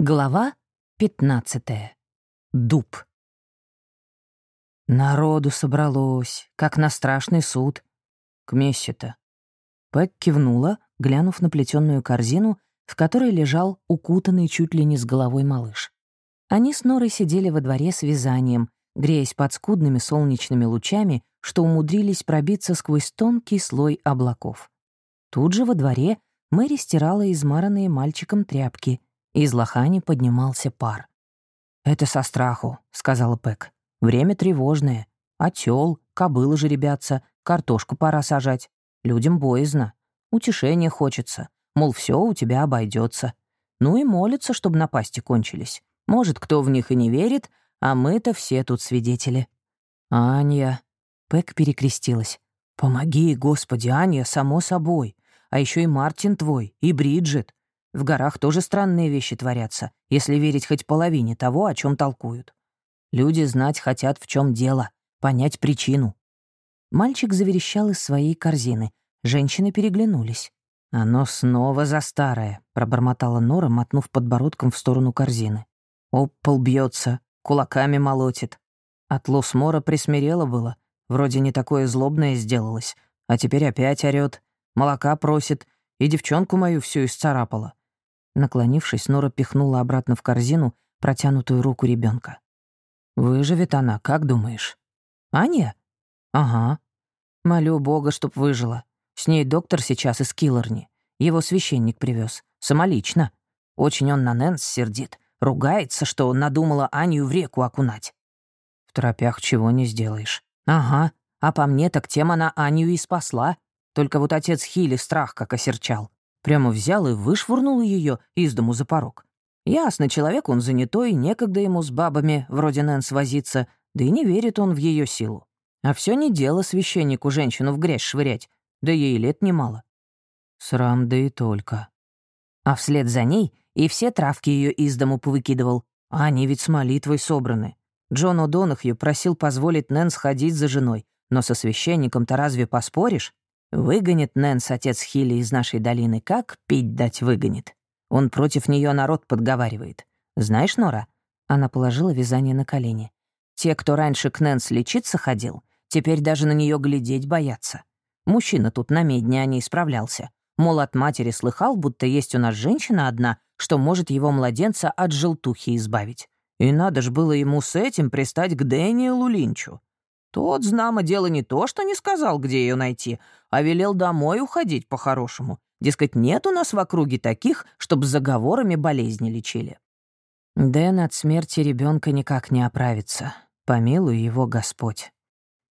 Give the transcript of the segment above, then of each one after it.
Глава 15. Дуб. Народу собралось, как на страшный суд. К мессе-то. Пэк кивнула, глянув на плетённую корзину, в которой лежал укутанный чуть ли не с головой малыш. Они с Норой сидели во дворе с вязанием, греясь под скудными солнечными лучами, что умудрились пробиться сквозь тонкий слой облаков. Тут же во дворе Мэри стирала измаранные мальчиком тряпки — из лохани поднимался пар. «Это со страху», — сказала Пэк. «Время тревожное. Отел, кобылы жеребятся, картошку пора сажать. Людям боязно. Утешение хочется. Мол, все у тебя обойдется. Ну и молятся, чтобы напасти кончились. Может, кто в них и не верит, а мы-то все тут свидетели». «Аня...» — Пэк перекрестилась. «Помоги, Господи, Аня, само собой. А еще и Мартин твой, и Бриджит. В горах тоже странные вещи творятся, если верить хоть половине того, о чем толкуют. Люди знать хотят, в чем дело, понять причину. Мальчик заверещал из своей корзины. Женщины переглянулись. «Оно снова за старое», — пробормотала Нора, мотнув подбородком в сторону корзины. «Об пол бьется, кулаками молотит. От Лосмора присмирело было, вроде не такое злобное сделалось, а теперь опять орёт, молока просит, и девчонку мою всю исцарапала. Наклонившись, Нора пихнула обратно в корзину протянутую руку ребенка. «Выживет она, как думаешь?» «Аня?» «Ага. Молю Бога, чтоб выжила. С ней доктор сейчас из Киллорни. Его священник привез. Самолично. Очень он на Нэнс сердит. Ругается, что надумала Аню в реку окунать. В тропях чего не сделаешь. Ага. А по мне так тем она Аню и спасла. Только вот отец Хили страх как осерчал. Прямо взял и вышвырнул ее из дому за порог. Ясно, человек он занятой, некогда ему с бабами вроде Нэнс возиться, да и не верит он в ее силу. А все не дело священнику женщину в грязь швырять, да ей лет немало. Срам да и только. А вслед за ней и все травки ее из дому повыкидывал, а они ведь с молитвой собраны. Джон О'Донахью просил позволить Нэнс ходить за женой, но со священником-то разве поспоришь? Выгонит Нэнс отец Хилли из нашей долины, как пить дать выгонит. Он против нее народ подговаривает. Знаешь, Нора?» Она положила вязание на колени. «Те, кто раньше к Нэнс лечиться ходил, теперь даже на нее глядеть боятся. Мужчина тут на медне, а не исправлялся. Мол, от матери слыхал, будто есть у нас женщина одна, что может его младенца от желтухи избавить. И надо ж было ему с этим пристать к Дэниелу Линчу. Тот, знамо, дело не то, что не сказал, где ее найти, а велел домой уходить по-хорошему. Дескать, нет у нас в округе таких, чтобы заговорами болезни лечили. Дэн от смерти ребенка никак не оправится. Помилуй его Господь.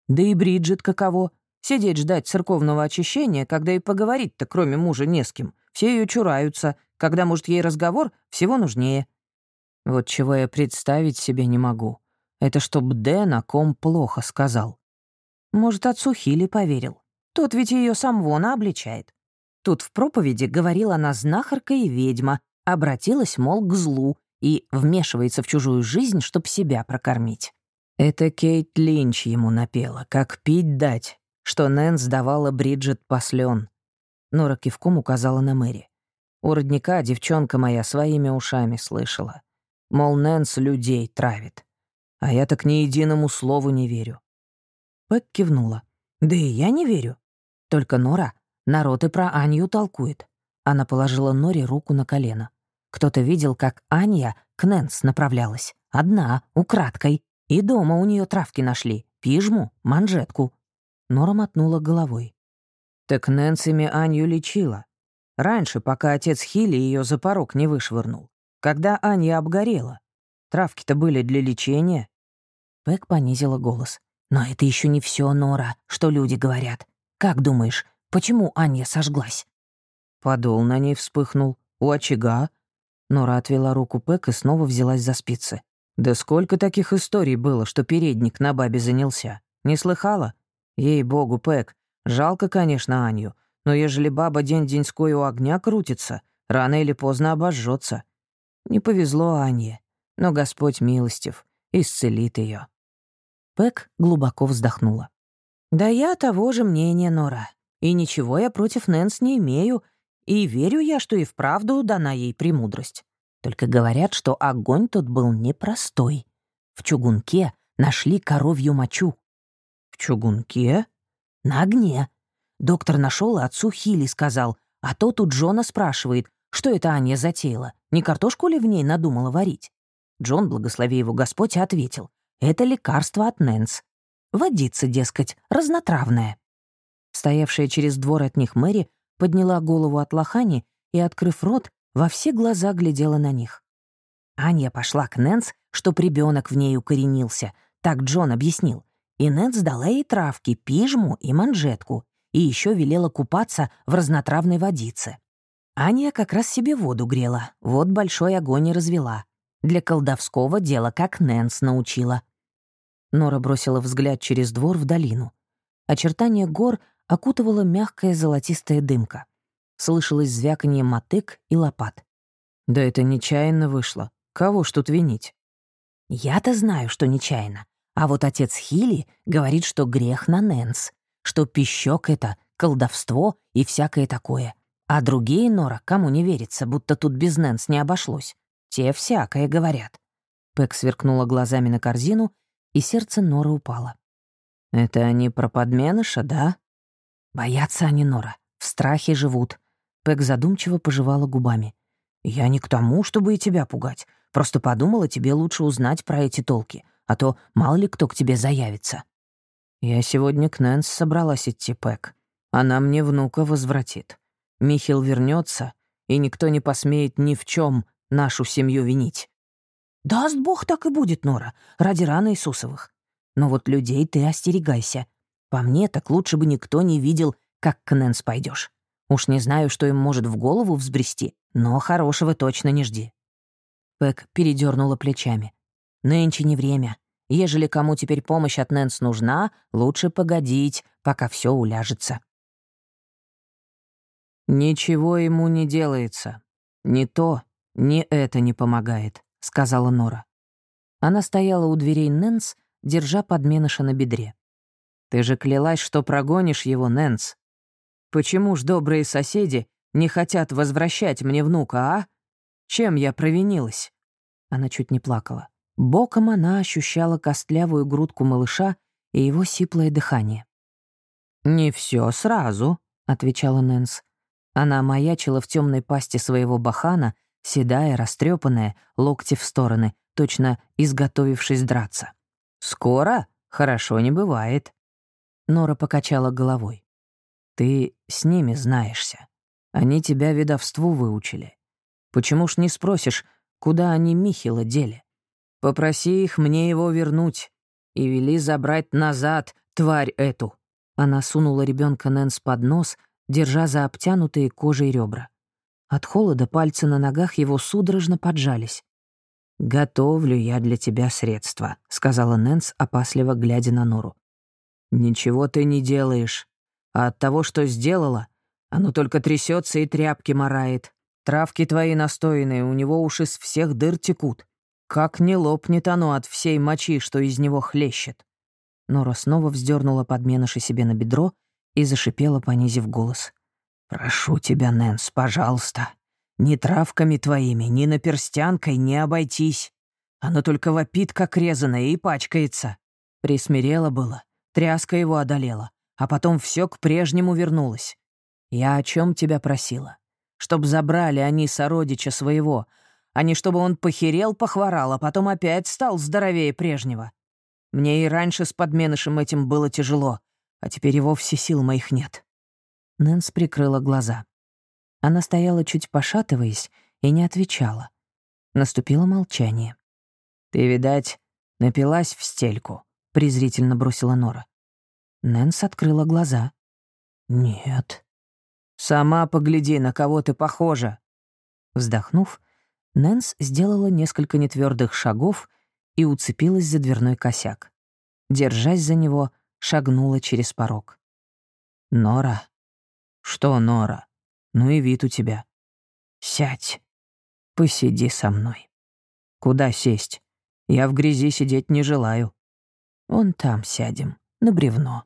Да и Бриджит каково. Сидеть ждать церковного очищения, когда и поговорить-то кроме мужа не с кем. Все ее чураются, когда, может, ей разговор всего нужнее. Вот чего я представить себе не могу. Это чтоб Дэн о ком плохо сказал. Может, отцу Хили поверил. Тот ведь ее сам вон обличает. Тут в проповеди говорила она знахарка и ведьма, обратилась, мол, к злу и вмешивается в чужую жизнь, чтоб себя прокормить. Это Кейт Линч ему напела, как пить дать, что Нэнс давала Бриджит послен. Нора кивком указала на Мэри. У родника девчонка моя своими ушами слышала. Мол, Нэнс людей травит. А я так ни единому слову не верю. Пэк кивнула. Да и я не верю. Только Нора, народ и про Аню толкует. Она положила Норе руку на колено. Кто-то видел, как Аня к Нэнс направлялась. Одна, украдкой. И дома у нее травки нашли. Пижму, манжетку. Нора мотнула головой. Так Нэнс ими Аню лечила. Раньше, пока отец Хилли ее за порог не вышвырнул. Когда Аня обгорела. Травки-то были для лечения». Пэк понизила голос. «Но это еще не все, Нора, что люди говорят. Как думаешь, почему Аня сожглась?» Подол на ней вспыхнул. «У очага». Нора отвела руку Пэк и снова взялась за спицы. «Да сколько таких историй было, что передник на бабе занялся? Не слыхала? Ей-богу, Пэк, жалко, конечно, Аню, но ежели баба день-деньской у огня крутится, рано или поздно обожжется. Не повезло Ане но Господь милостив, исцелит ее. Пэк глубоко вздохнула. «Да я того же мнения, Нора. И ничего я против Нэнс не имею, и верю я, что и вправду дана ей премудрость. Только говорят, что огонь тут был непростой. В чугунке нашли коровью мочу. В чугунке? На огне. Доктор нашел и отцу Хили сказал, а тот у Джона спрашивает, что это Аня затеяла, не картошку ли в ней надумала варить? Джон, благослови его Господь, ответил, это лекарство от Нэнс. Водица, дескать, разнотравная. Стоявшая через двор от них Мэри подняла голову от лохани и, открыв рот, во все глаза глядела на них. Аня пошла к Нэнс, чтоб ребенок в ней укоренился, так Джон объяснил. И Нэнс дала ей травки, пижму и манжетку, и еще велела купаться в разнотравной водице. Аня как раз себе воду грела, вот большой огонь и развела. Для колдовского дела, как Нэнс научила. Нора бросила взгляд через двор в долину. Очертания гор окутывала мягкая золотистая дымка. Слышалось звяканье мотык и лопат. «Да это нечаянно вышло. Кого ж тут винить?» «Я-то знаю, что нечаянно. А вот отец Хили говорит, что грех на Нэнс, что пищок — это колдовство и всякое такое. А другие, Нора, кому не верится, будто тут без Нэнс не обошлось. Те всякое говорят». Пэк сверкнула глазами на корзину, и сердце Нора упало. «Это они про подменыша, да?» «Боятся они, Нора. В страхе живут». Пэк задумчиво пожевала губами. «Я не к тому, чтобы и тебя пугать. Просто подумала, тебе лучше узнать про эти толки, а то мало ли кто к тебе заявится». «Я сегодня к Нэнс собралась идти, Пэк. Она мне внука возвратит. Михил вернется, и никто не посмеет ни в чем нашу семью винить». «Даст Бог, так и будет, Нора, ради ран Иисусовых. Но вот людей ты остерегайся. По мне, так лучше бы никто не видел, как к Нэнс пойдешь. Уж не знаю, что им может в голову взбрести, но хорошего точно не жди». Пэк передернула плечами. «Нынче не время. Ежели кому теперь помощь от Нэнс нужна, лучше погодить, пока все уляжется». «Ничего ему не делается. Ни то, ни это не помогает», — сказала Нора. Она стояла у дверей Нэнс, держа подменыша на бедре. «Ты же клялась, что прогонишь его, Нэнс. Почему ж добрые соседи не хотят возвращать мне внука, а? Чем я провинилась?» Она чуть не плакала. Боком она ощущала костлявую грудку малыша и его сиплое дыхание. «Не все сразу», — отвечала Нэнс. Она маячила в темной пасти своего бахана, седая, растрепанная, локти в стороны, точно изготовившись драться. «Скоро? Хорошо не бывает». Нора покачала головой. «Ты с ними знаешься. Они тебя ведовству выучили. Почему ж не спросишь, куда они Михила дели? Попроси их мне его вернуть и вели забрать назад тварь эту». Она сунула ребенка Нэнс под нос, держа за обтянутые кожей ребра. От холода пальцы на ногах его судорожно поджались. «Готовлю я для тебя средства», — сказала Нэнс, опасливо глядя на Нору. «Ничего ты не делаешь. А от того, что сделала, оно только трясется и тряпки морает. Травки твои настоянные, у него уж из всех дыр текут. Как не лопнет оно от всей мочи, что из него хлещет». Нора снова вздернула подменыши себе на бедро и зашипела, понизив голос. «Прошу тебя, Нэнс, пожалуйста, ни травками твоими, ни наперстянкой не обойтись. Оно только вопит, как резаное, и пачкается». Присмирело было, тряска его одолела, а потом все к прежнему вернулось. Я о чем тебя просила? Чтоб забрали они сородича своего, а не чтобы он похерел, похворал, а потом опять стал здоровее прежнего. Мне и раньше с подменышем этим было тяжело, а теперь и вовсе сил моих нет». Нэнс прикрыла глаза. Она стояла чуть пошатываясь и не отвечала. Наступило молчание. «Ты, видать, напилась в стельку», — презрительно бросила Нора. Нэнс открыла глаза. «Нет». «Сама погляди, на кого ты похожа». Вздохнув, Нэнс сделала несколько нетвердых шагов и уцепилась за дверной косяк. Держась за него, шагнула через порог. «Нора?» «Что, Нора? Ну и вид у тебя. Сядь. Посиди со мной». «Куда сесть? Я в грязи сидеть не желаю». «Вон там сядем, на бревно».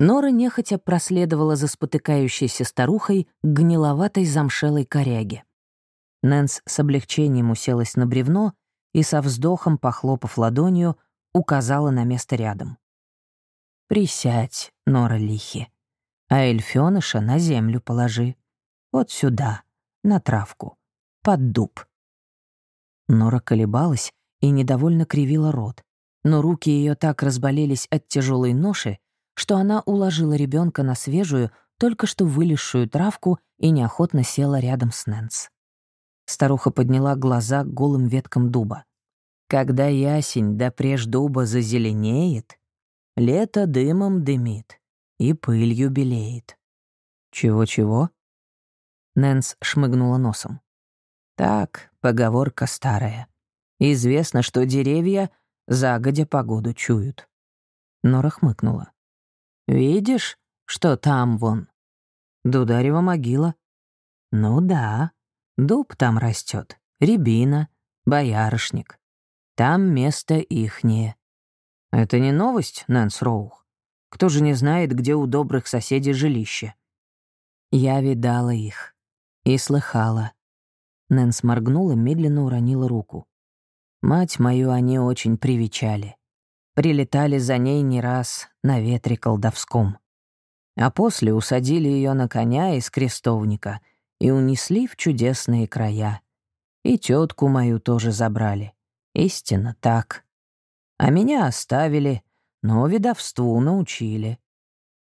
Нора нехотя проследовала за спотыкающейся старухой гниловатой замшелой коряге. Нэнс с облегчением уселась на бревно и со вздохом, похлопав ладонью, указала на место рядом. «Присядь, Нора Лихи, а эльфёныша на землю положи. Вот сюда, на травку, под дуб». Нора колебалась и недовольно кривила рот, но руки ее так разболелись от тяжелой ноши, что она уложила ребенка на свежую, только что вылезшую травку и неохотно села рядом с Нэнс. Старуха подняла глаза к голым веткам дуба. «Когда ясень да преж дуба зазеленеет, лето дымом дымит и пылью белеет». «Чего-чего?» Нэнс шмыгнула носом. «Так, поговорка старая. Известно, что деревья загодя погоду чуют». Нора хмыкнула. «Видишь, что там вон?» «Дударева могила». «Ну да, Дуб там растет, рябина, боярышник. Там место ихнее. Это не новость, Нэнс Роух. Кто же не знает, где у добрых соседей жилище? Я видала их. И слыхала. Нэнс моргнула, медленно уронила руку. Мать мою они очень привечали. Прилетали за ней не раз на ветре колдовском. А после усадили ее на коня из крестовника и унесли в чудесные края. И тетку мою тоже забрали. Истинно так. А меня оставили, но видовству научили.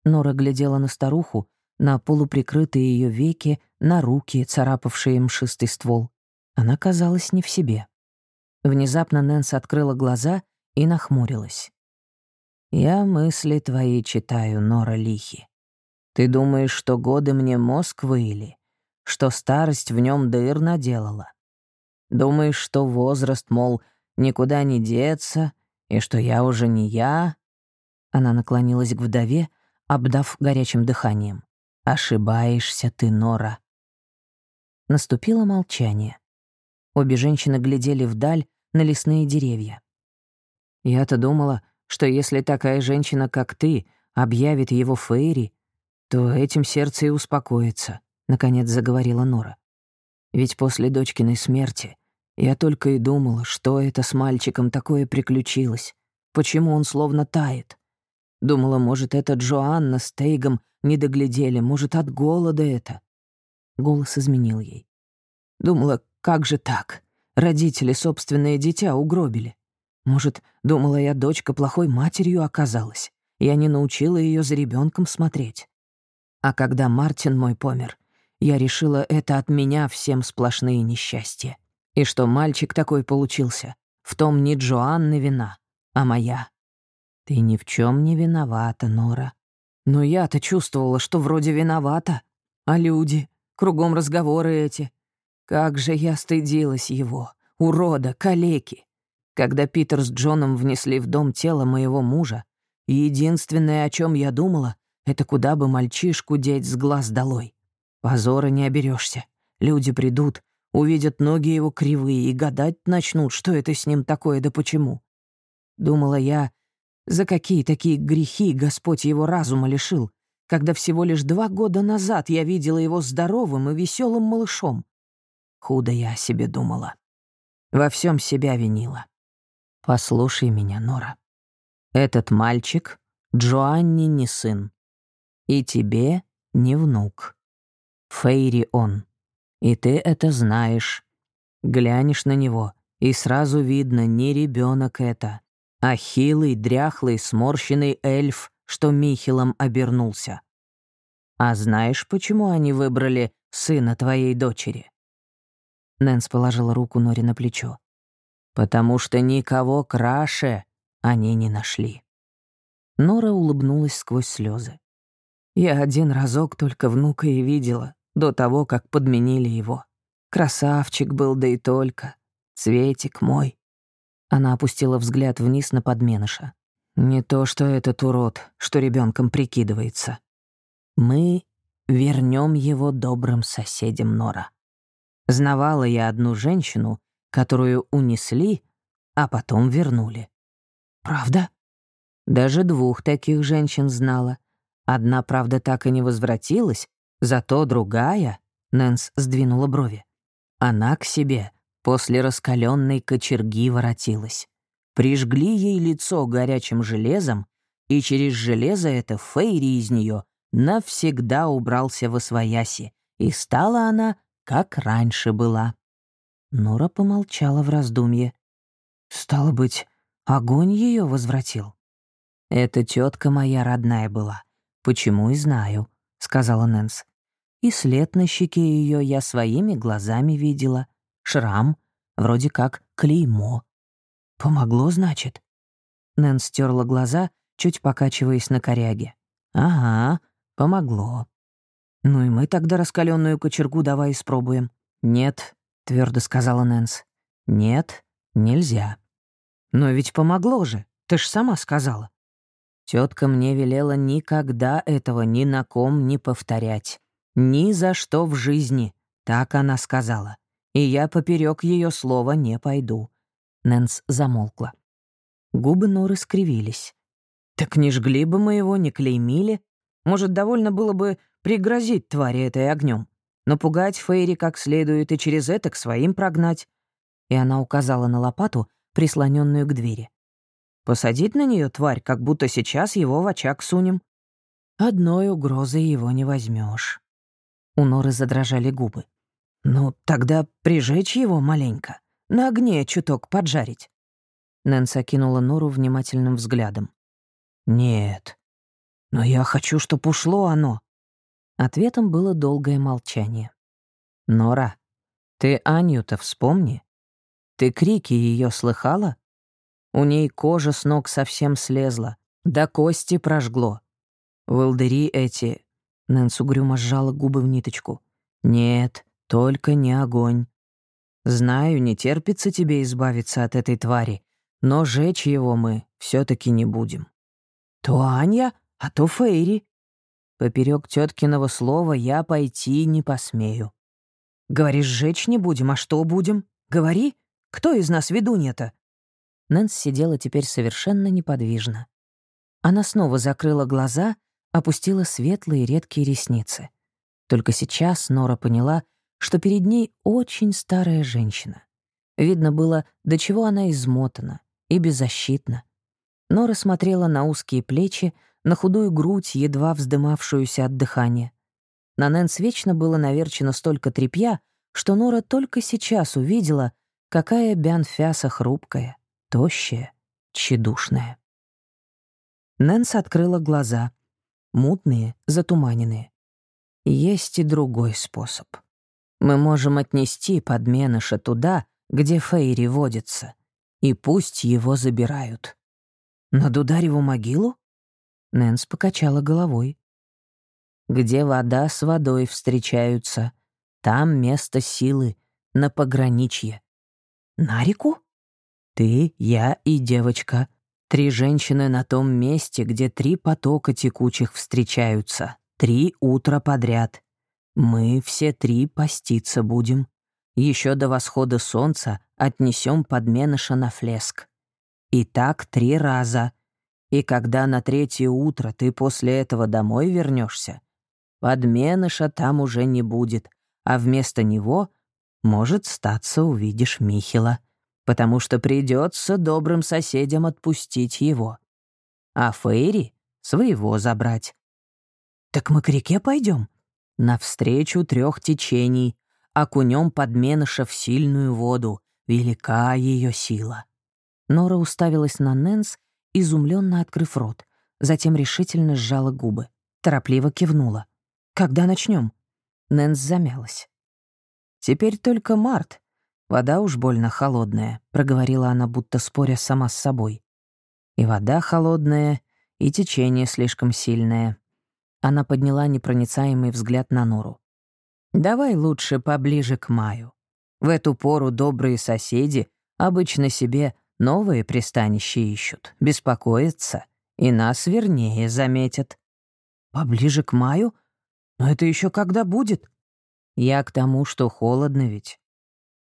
Нора глядела на старуху, на полуприкрытые ее веки, на руки, царапавшие мшистый ствол. Она казалась не в себе. Внезапно Нэнс открыла глаза и нахмурилась. «Я мысли твои читаю, Нора Лихи. Ты думаешь, что годы мне мозг выили? что старость в нем дыр наделала. Думаешь, что возраст, мол, никуда не деться, и что я уже не я?» Она наклонилась к вдове, обдав горячим дыханием. «Ошибаешься ты, Нора». Наступило молчание. Обе женщины глядели вдаль на лесные деревья. «Я-то думала, что если такая женщина, как ты, объявит его Фейри, то этим сердце и успокоится наконец заговорила Нора. Ведь после дочкиной смерти я только и думала, что это с мальчиком такое приключилось, почему он словно тает. Думала, может, это Джоанна с Тейгом не доглядели, может, от голода это. Голос изменил ей. Думала, как же так? Родители собственное дитя угробили. Может, думала я, дочка плохой матерью оказалась. Я не научила ее за ребенком смотреть. А когда Мартин мой помер, я решила, это от меня всем сплошные несчастья. И что мальчик такой получился, в том не Джоанны вина, а моя. Ты ни в чем не виновата, Нора. Но я-то чувствовала, что вроде виновата. А люди, кругом разговоры эти. Как же я стыдилась его, урода, калеки. Когда Питер с Джоном внесли в дом тело моего мужа, единственное, о чем я думала, это куда бы мальчишку деть с глаз долой. Позора не оберешься. Люди придут, увидят ноги его кривые и гадать начнут, что это с ним такое да почему. Думала я, за какие такие грехи Господь его разума лишил, когда всего лишь два года назад я видела его здоровым и веселым малышом. Худо я о себе думала. Во всем себя винила. Послушай меня, Нора. Этот мальчик Джоанни не сын. И тебе не внук. Фейри он. И ты это знаешь. Глянешь на него, и сразу видно, не ребенок это, а хилый, дряхлый, сморщенный эльф, что Михилом обернулся. А знаешь, почему они выбрали сына твоей дочери?» Нэнс положила руку Нори на плечо. «Потому что никого краше они не нашли». Нора улыбнулась сквозь слезы. «Я один разок только внука и видела до того, как подменили его. Красавчик был, да и только. Цветик мой. Она опустила взгляд вниз на подменыша. Не то, что этот урод, что ребенком прикидывается. Мы вернем его добрым соседям Нора. Знавала я одну женщину, которую унесли, а потом вернули. Правда? Даже двух таких женщин знала. Одна, правда, так и не возвратилась, Зато другая, Нэнс сдвинула брови, Она к себе после раскаленной кочерги воротилась. Прижгли ей лицо горячим железом, и через железо это Фейри из нее навсегда убрался во свояси, и стала она, как раньше была. Нора помолчала в раздумье. «Стало быть, огонь ее возвратил?» «Это тетка моя родная была. Почему и знаю», — сказала Нэнс. «И след на щеке ее я своими глазами видела. Шрам, вроде как клеймо. Помогло, значит?» Нэнс стерла глаза, чуть покачиваясь на коряге. «Ага, помогло. Ну и мы тогда раскаленную кочергу давай испробуем». «Нет», — твердо сказала Нэнс. «Нет, нельзя». «Но ведь помогло же, ты ж сама сказала». Тетка мне велела никогда этого ни на ком не повторять. Ни за что в жизни, так она сказала. И я поперек ее слова не пойду. Нэнс замолкла. Губы Норы скривились. «Так не жгли бы мы его, не клеймили. Может, довольно было бы пригрозить твари этой огнем, напугать Фейри как следует и через это к своим прогнать». И она указала на лопату, прислоненную к двери. Посадить на нее тварь, как будто сейчас его в очаг сунем. Одной угрозой его не возьмешь. У Норы задрожали губы. «Ну, тогда прижечь его маленько, на огне чуток поджарить». Нэнс окинула Нору внимательным взглядом. «Нет, но я хочу, чтоб ушло оно». Ответом было долгое молчание. «Нора, ты Аню-то вспомни. Ты крики ее слыхала? У ней кожа с ног совсем слезла, до кости прожгло. Волдыри эти...» Нэнс угрюмо сжала губы в ниточку. «Нет, только не огонь. Знаю, не терпится тебе избавиться от этой твари, но жечь его мы все таки не будем. То Аня, а то Фейри. Поперек теткиного слова я пойти не посмею. Говоришь, жечь не будем, а что будем? Говори, кто из нас ведунья-то? Нэнс сидела теперь совершенно неподвижно. Она снова закрыла глаза, опустила светлые редкие ресницы. Только сейчас Нора поняла, что перед ней очень старая женщина. Видно было, до чего она измотана и беззащитна. Нора смотрела на узкие плечи, на худую грудь, едва вздымавшуюся от дыхания. На Нэнс вечно было наверчено столько тряпья, что Нора только сейчас увидела, какая Бянфяса хрупкая тощая, тщедушная. Нэнс открыла глаза, мутные, затуманенные. Есть и другой способ. Мы можем отнести подменыша туда, где Фейри водится, и пусть его забирают. На Дудареву могилу? Нэнс покачала головой. Где вода с водой встречаются, там место силы, на пограничье. На реку? Ты, я и девочка. Три женщины на том месте, где три потока текучих встречаются. Три утра подряд. Мы все три поститься будем. Еще до восхода солнца отнесем подменыша на флеск. И так три раза. И когда на третье утро ты после этого домой вернешься, подменыша там уже не будет, а вместо него, может, статься увидишь Михила потому что придется добрым соседям отпустить его. А Фейри — своего забрать. «Так мы к реке пойдем? Навстречу трех течений, окунем подменыша в сильную воду, велика ее сила». Нора уставилась на Нэнс, изумленно открыв рот, затем решительно сжала губы, торопливо кивнула. «Когда начнем? Нэнс замялась. «Теперь только март, «Вода уж больно холодная», — проговорила она, будто споря сама с собой. «И вода холодная, и течение слишком сильное». Она подняла непроницаемый взгляд на Нору. «Давай лучше поближе к маю. В эту пору добрые соседи обычно себе новые пристанища ищут, беспокоятся, и нас вернее заметят». «Поближе к маю? Но это еще когда будет?» «Я к тому, что холодно ведь.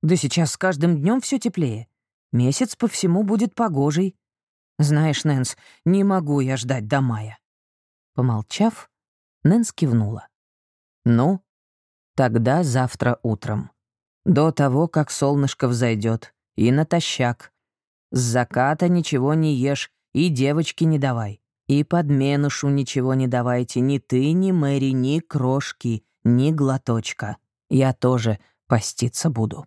Да сейчас с каждым днем все теплее. Месяц по всему будет погожий. Знаешь, Нэнс, не могу я ждать до мая». Помолчав, Нэнс кивнула. «Ну, тогда завтра утром. До того, как солнышко взойдет. И натощак. С заката ничего не ешь, и девочки не давай. И подменышу ничего не давайте, ни ты, ни Мэри, ни крошки, ни глоточка. Я тоже поститься буду».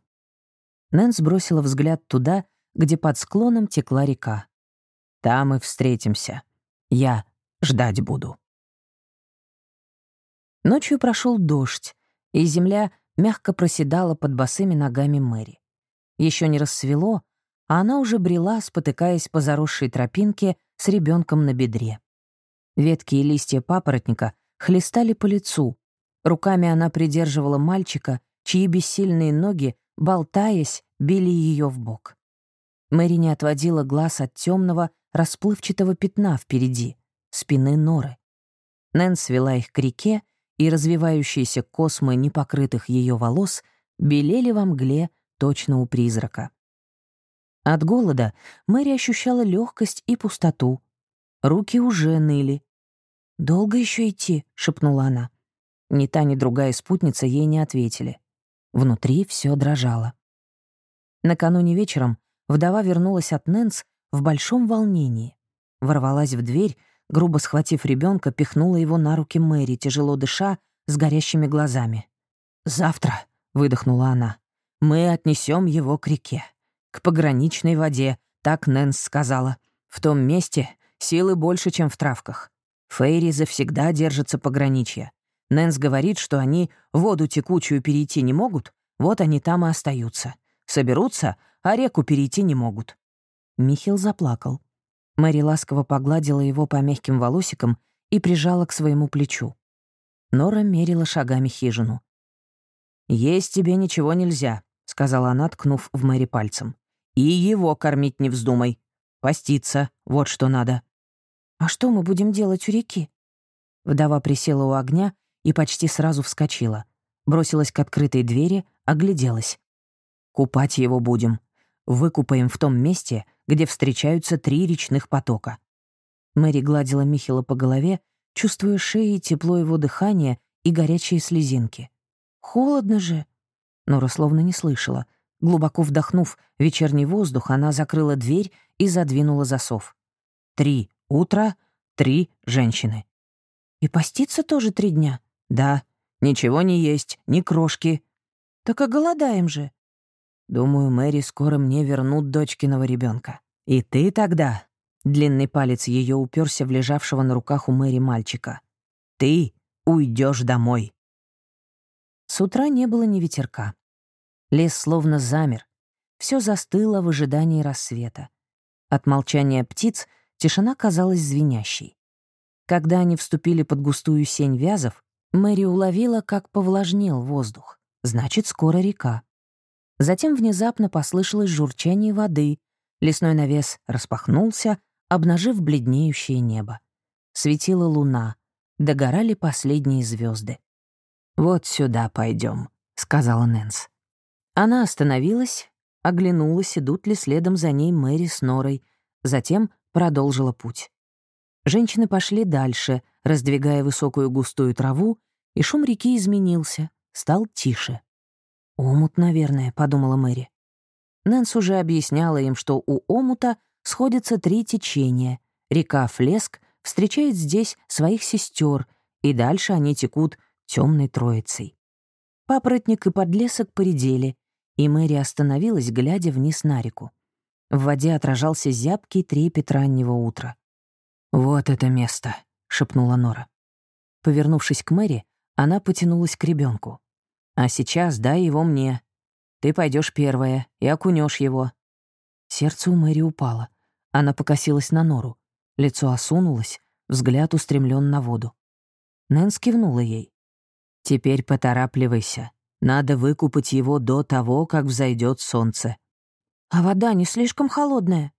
Нэнс бросила взгляд туда, где под склоном текла река. «Там и встретимся. Я ждать буду». Ночью прошел дождь, и земля мягко проседала под босыми ногами Мэри. Еще не рассвело, а она уже брела, спотыкаясь по заросшей тропинке с ребенком на бедре. Ветки и листья папоротника хлестали по лицу. Руками она придерживала мальчика, чьи бессильные ноги, болтаясь, били ее в бок. Мэри не отводила глаз от темного, расплывчатого пятна впереди, спины норы. Нэн свела их к реке, и развивающиеся космы непокрытых ее волос белели во мгле точно у призрака. От голода Мэри ощущала легкость и пустоту. Руки уже ныли. «Долго еще идти?» — шепнула она. Ни та, ни другая спутница ей не ответили. Внутри все дрожало. Накануне вечером вдова вернулась от Нэнс в большом волнении. Ворвалась в дверь, грубо схватив ребенка, пихнула его на руки Мэри, тяжело дыша, с горящими глазами. «Завтра», — выдохнула она, — «мы отнесем его к реке к пограничной воде, так Нэнс сказала. В том месте силы больше, чем в травках. Фейри завсегда держатся пограничья. Нэнс говорит, что они воду текучую перейти не могут, вот они там и остаются. Соберутся, а реку перейти не могут. Михил заплакал. Мэри ласково погладила его по мягким волосикам и прижала к своему плечу. Нора мерила шагами хижину. «Есть тебе ничего нельзя», — сказала она, ткнув в Мэри пальцем. И его кормить не вздумай. Поститься, вот что надо. А что мы будем делать у реки? Вдова присела у огня и почти сразу вскочила. Бросилась к открытой двери, огляделась. Купать его будем. Выкупаем в том месте, где встречаются три речных потока. Мэри гладила Михила по голове, чувствуя шеей тепло его дыхания и горячие слезинки. «Холодно же!» Нора словно не слышала — Глубоко вдохнув вечерний воздух, она закрыла дверь и задвинула засов. Три утра, три женщины. «И поститься тоже три дня?» «Да. Ничего не есть, ни крошки». «Так и голодаем же». «Думаю, Мэри скоро мне вернут дочкиного ребенка. И ты тогда...» Длинный палец ее уперся в лежавшего на руках у Мэри мальчика. «Ты уйдешь домой». С утра не было ни ветерка. Лес словно замер. Все застыло в ожидании рассвета. От молчания птиц тишина казалась звенящей. Когда они вступили под густую сень вязов, Мэри уловила, как повлажнел воздух. Значит, скоро река. Затем внезапно послышалось журчание воды. Лесной навес распахнулся, обнажив бледнеющее небо. Светила луна, догорали последние звезды. «Вот сюда пойдем, сказала Нэнс. Она остановилась, оглянулась, идут ли следом за ней Мэри с Норой, затем продолжила путь. Женщины пошли дальше, раздвигая высокую густую траву, и шум реки изменился, стал тише. «Омут, наверное», — подумала Мэри. Нэнс уже объясняла им, что у омута сходятся три течения. Река Флеск встречает здесь своих сестер, и дальше они текут темной троицей. Папоротник и подлесок поредели, и Мэри остановилась, глядя вниз на реку. В воде отражался зябкий трепет раннего утра. «Вот это место», — шепнула Нора. Повернувшись к Мэри, она потянулась к ребенку. «А сейчас дай его мне. Ты пойдешь первая и окунешь его». Сердце у Мэри упало. Она покосилась на Нору. Лицо осунулось, взгляд устремлен на воду. Нэнс кивнула ей. «Теперь поторапливайся. Надо выкупать его до того, как взойдет солнце. А вода не слишком холодная?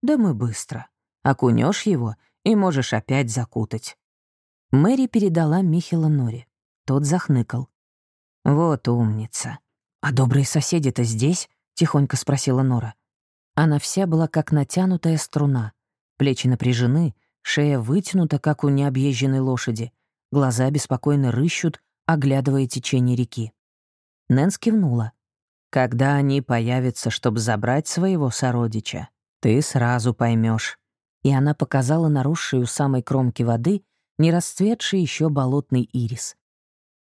Да мы быстро. Окунешь его и можешь опять закутать. Мэри передала Михела Нори. Тот захныкал. «Вот умница. А добрые соседи-то здесь?» — тихонько спросила Нора. Она вся была как натянутая струна. Плечи напряжены, шея вытянута, как у необъезженной лошади. Глаза беспокойно рыщут, оглядывая течение реки. Нэнс кивнула. Когда они появятся, чтобы забрать своего сородича, ты сразу поймешь. И она показала наросший у самой кромки воды не расцветший еще болотный ирис.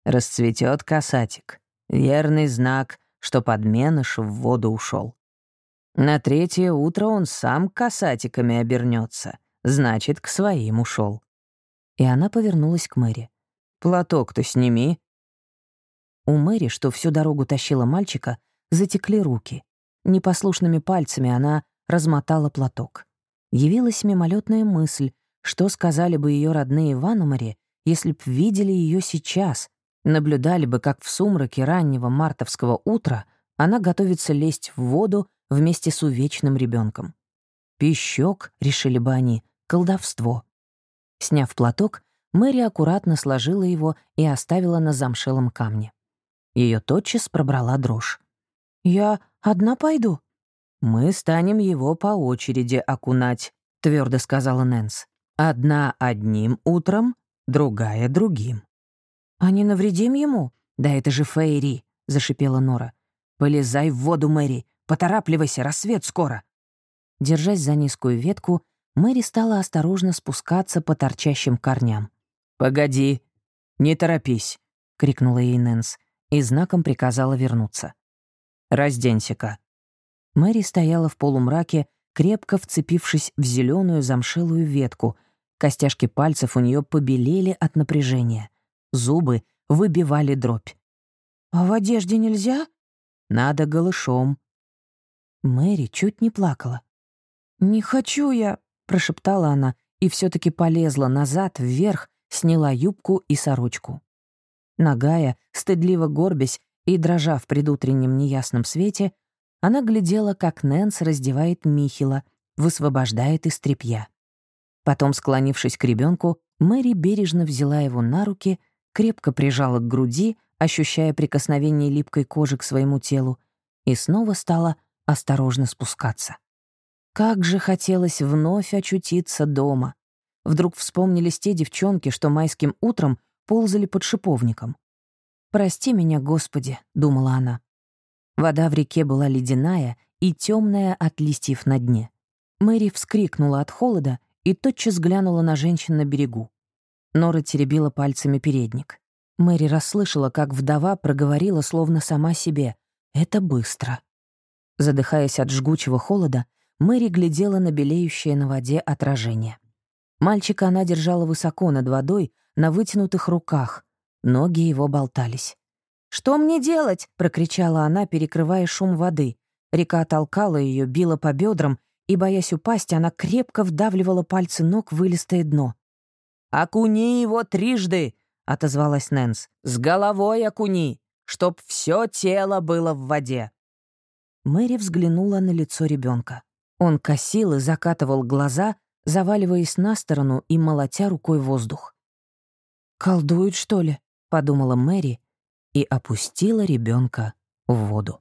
Расцветет касатик. Верный знак, что подменыш в воду ушел. На третье утро он сам касатиками обернется, значит, к своим ушел. И она повернулась к Мэри. «Платок-то сними». У Мэри, что всю дорогу тащила мальчика, затекли руки. Непослушными пальцами она размотала платок. Явилась мимолетная мысль, что сказали бы ее родные в Аномаре, если б видели ее сейчас, наблюдали бы, как в сумраке раннего мартовского утра она готовится лезть в воду вместе с увечным ребенком. Пищок, решили бы они, колдовство. Сняв платок, Мэри аккуратно сложила его и оставила на замшелом камне. Ее тотчас пробрала дрожь. «Я одна пойду?» «Мы станем его по очереди окунать», — твердо сказала Нэнс. «Одна одним утром, другая другим». «А не навредим ему?» «Да это же Фейри», — зашипела Нора. «Полезай в воду, Мэри, поторапливайся, рассвет скоро». Держась за низкую ветку, Мэри стала осторожно спускаться по торчащим корням. «Погоди, не торопись», — крикнула ей Нэнс и знаком приказала вернуться. «Разденься-ка». Мэри стояла в полумраке, крепко вцепившись в зеленую замшелую ветку. Костяшки пальцев у нее побелели от напряжения. Зубы выбивали дробь. «А в одежде нельзя?» «Надо голышом». Мэри чуть не плакала. «Не хочу я», — прошептала она и все таки полезла назад, вверх, сняла юбку и сорочку. Нагая, стыдливо горбясь и дрожа в предутреннем неясном свете, она глядела, как Нэнс раздевает Михила, высвобождает из тряпья. Потом, склонившись к ребенку, Мэри бережно взяла его на руки, крепко прижала к груди, ощущая прикосновение липкой кожи к своему телу, и снова стала осторожно спускаться. Как же хотелось вновь очутиться дома. Вдруг вспомнились те девчонки, что майским утром ползали под шиповником. «Прости меня, Господи», — думала она. Вода в реке была ледяная и темная от листьев на дне. Мэри вскрикнула от холода и тотчас глянула на женщин на берегу. Нора теребила пальцами передник. Мэри расслышала, как вдова проговорила, словно сама себе. «Это быстро». Задыхаясь от жгучего холода, Мэри глядела на белеющее на воде отражение. Мальчика она держала высоко над водой, на вытянутых руках. Ноги его болтались. «Что мне делать?» — прокричала она, перекрывая шум воды. Река толкала ее, била по бедрам, и, боясь упасть, она крепко вдавливала пальцы ног в вылистое дно. «Окуни его трижды!» — отозвалась Нэнс. «С головой окуни, чтоб все тело было в воде!» Мэри взглянула на лицо ребенка. Он косил и закатывал глаза, заваливаясь на сторону и молотя рукой воздух. «Колдуют, что ли?» — подумала Мэри, и опустила ребенка в воду.